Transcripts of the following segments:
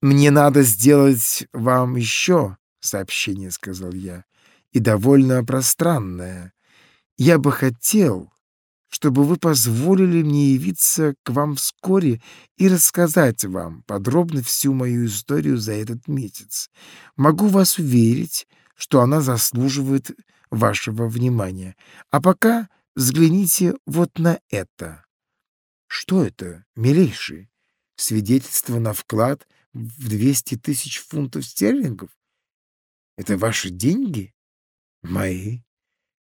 «Мне надо сделать вам еще сообщение», — сказал я, — «и довольно пространное. Я бы хотел, чтобы вы позволили мне явиться к вам вскоре и рассказать вам подробно всю мою историю за этот месяц. Могу вас уверить, что она заслуживает вашего внимания. А пока взгляните вот на это. Что это, милейший? Свидетельство на вклад в 200 тысяч фунтов стерлингов? Это ваши деньги? Мои.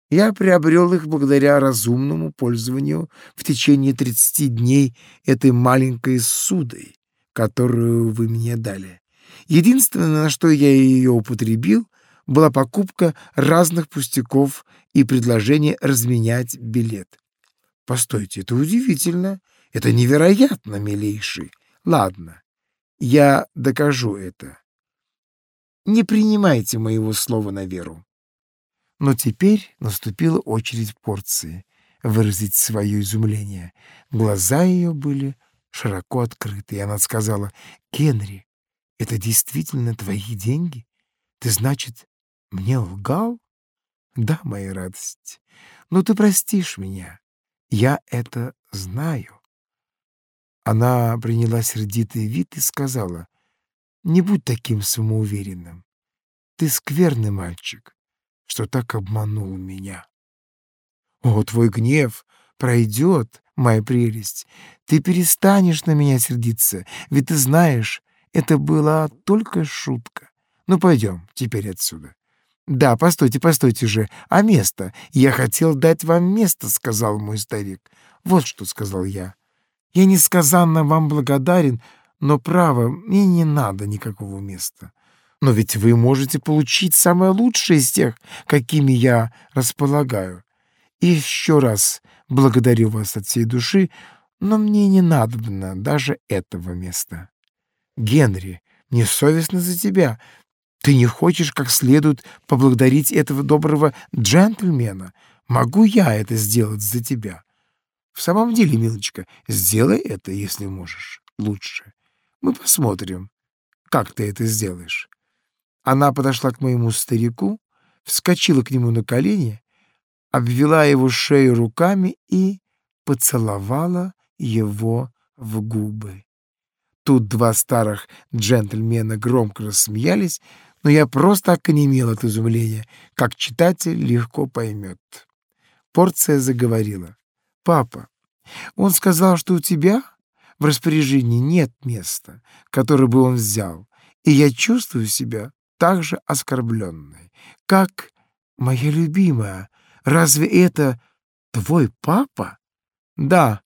Я приобрел их благодаря разумному пользованию в течение 30 дней этой маленькой судой, которую вы мне дали. Единственное, на что я ее употребил, была покупка разных пустяков и предложение разменять билет. Постойте, это удивительно. Это невероятно, милейший. Ладно, я докажу это. Не принимайте моего слова на веру. Но теперь наступила очередь порции выразить свое изумление. Глаза ее были широко открыты, и она сказала, «Генри, это действительно твои деньги? Ты, значит, мне лгал? Да, моя радость. Но ты простишь меня. Я это знаю». Она приняла сердитый вид и сказала, «Не будь таким самоуверенным. Ты скверный мальчик что так обманул меня. О, твой гнев пройдет, моя прелесть. Ты перестанешь на меня сердиться, ведь ты знаешь, это была только шутка. Ну, пойдем теперь отсюда. Да, постойте, постойте же. А место? Я хотел дать вам место, сказал мой старик. Вот что сказал я. Я несказанно вам благодарен, но, право, мне не надо никакого места. Но ведь вы можете получить самое лучшее из тех, какими я располагаю. И еще раз благодарю вас от всей души, но мне не надобно даже этого места. Генри, мне совестно за тебя. Ты не хочешь как следует поблагодарить этого доброго джентльмена? Могу я это сделать за тебя? В самом деле, милочка, сделай это, если можешь, лучше. Мы посмотрим, как ты это сделаешь. Она подошла к моему старику, вскочила к нему на колени, обвела его шею руками и поцеловала его в губы. Тут два старых джентльмена громко рассмеялись, но я просто оконемел от изумления, как читатель легко поймет. Порция заговорила. «Папа, он сказал, что у тебя в распоряжении нет места, которое бы он взял, и я чувствую себя также оскорбленной. «Как, моя любимая, разве это твой папа?» «Да,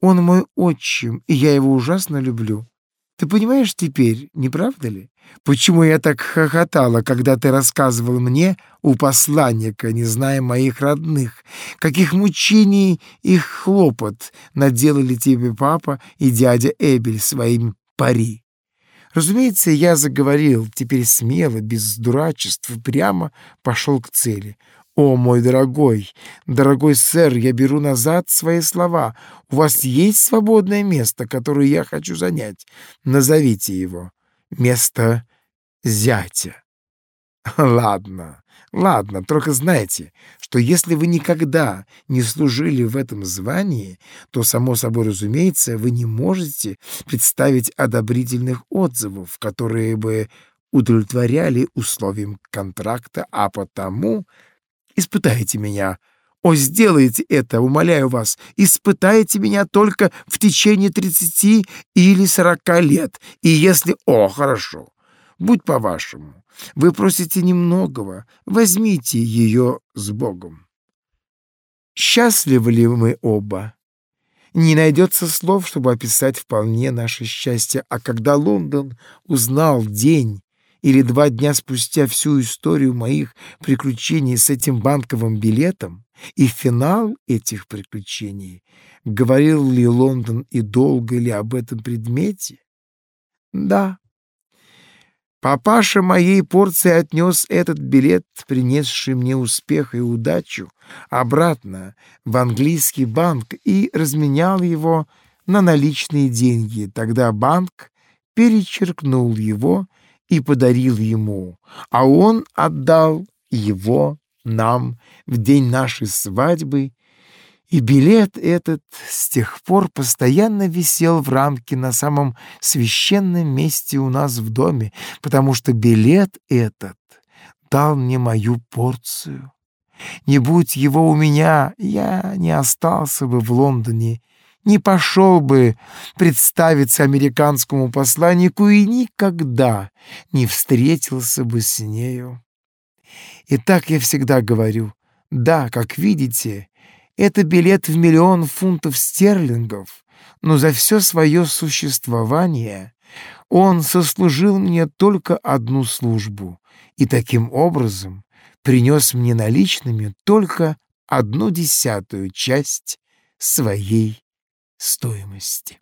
он мой отчим, и я его ужасно люблю. Ты понимаешь теперь, не правда ли, почему я так хохотала, когда ты рассказывал мне у посланника, не зная моих родных, каких мучений и хлопот наделали тебе папа и дядя Эбель своим пари? Разумеется, я заговорил, теперь смело, без дурачеств, прямо пошел к цели. «О, мой дорогой, дорогой сэр, я беру назад свои слова. У вас есть свободное место, которое я хочу занять. Назовите его. Место зятя». «Ладно, ладно, только знайте, что если вы никогда не служили в этом звании, то, само собой разумеется, вы не можете представить одобрительных отзывов, которые бы удовлетворяли условиям контракта, а потому испытайте меня. О, сделайте это, умоляю вас, испытайте меня только в течение тридцати или сорока лет, и если... О, хорошо, будь по-вашему». Вы просите немногого, возьмите ее с Богом. Счастливы ли мы оба? Не найдется слов, чтобы описать вполне наше счастье, а когда Лондон узнал день или два дня спустя всю историю моих приключений с этим банковым билетом и финал этих приключений, говорил ли Лондон и долго ли об этом предмете? Да, Папаша моей порции отнес этот билет, принесший мне успех и удачу, обратно в английский банк и разменял его на наличные деньги. Тогда банк перечеркнул его и подарил ему, а он отдал его нам в день нашей свадьбы, и билет этот с тех пор постоянно висел в рамке на самом священном месте у нас в доме, потому что билет этот дал мне мою порцию. Не будь его у меня, я не остался бы в Лондоне, не пошел бы представиться американскому посланнику и никогда не встретился бы с нею. И так я всегда говорю, да, как видите, это билет в миллион фунтов стерлингов, но за все свое существование он сослужил мне только одну службу и таким образом принес мне наличными только одну десятую часть своей стоимости.